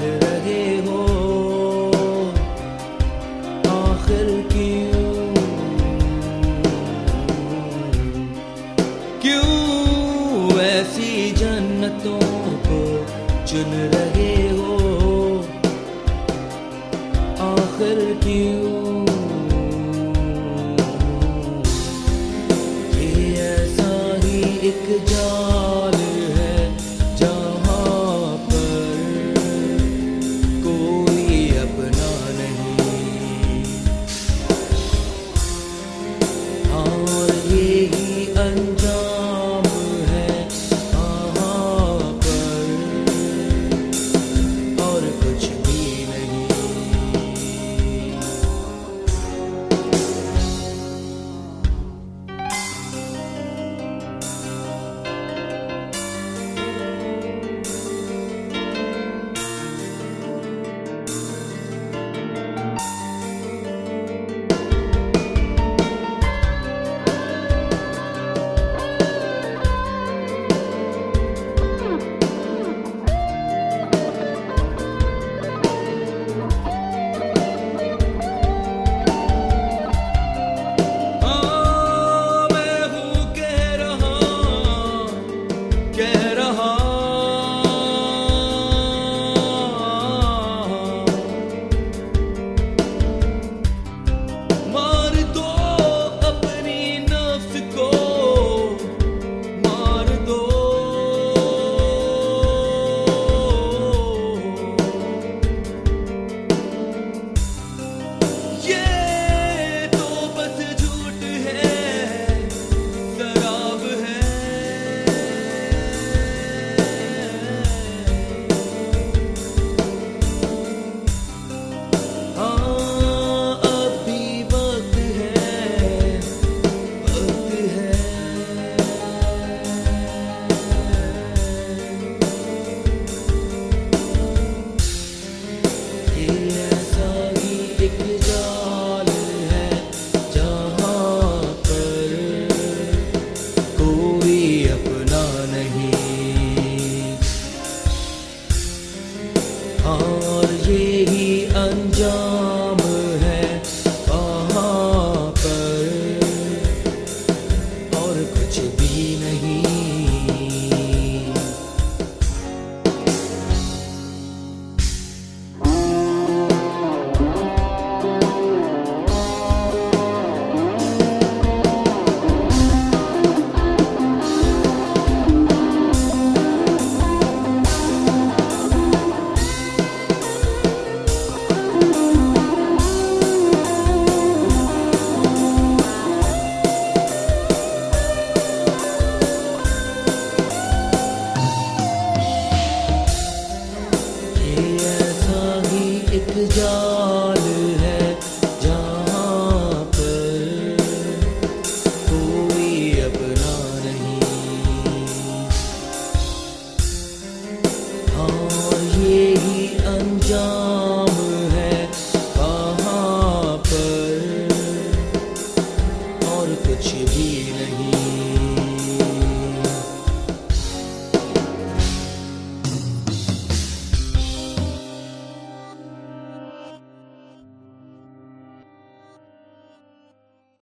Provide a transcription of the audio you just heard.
کہنے ہو۔ آخر کیوں؟ کیوں جنتوں کو چن رہے کچھ بھی نہیں۔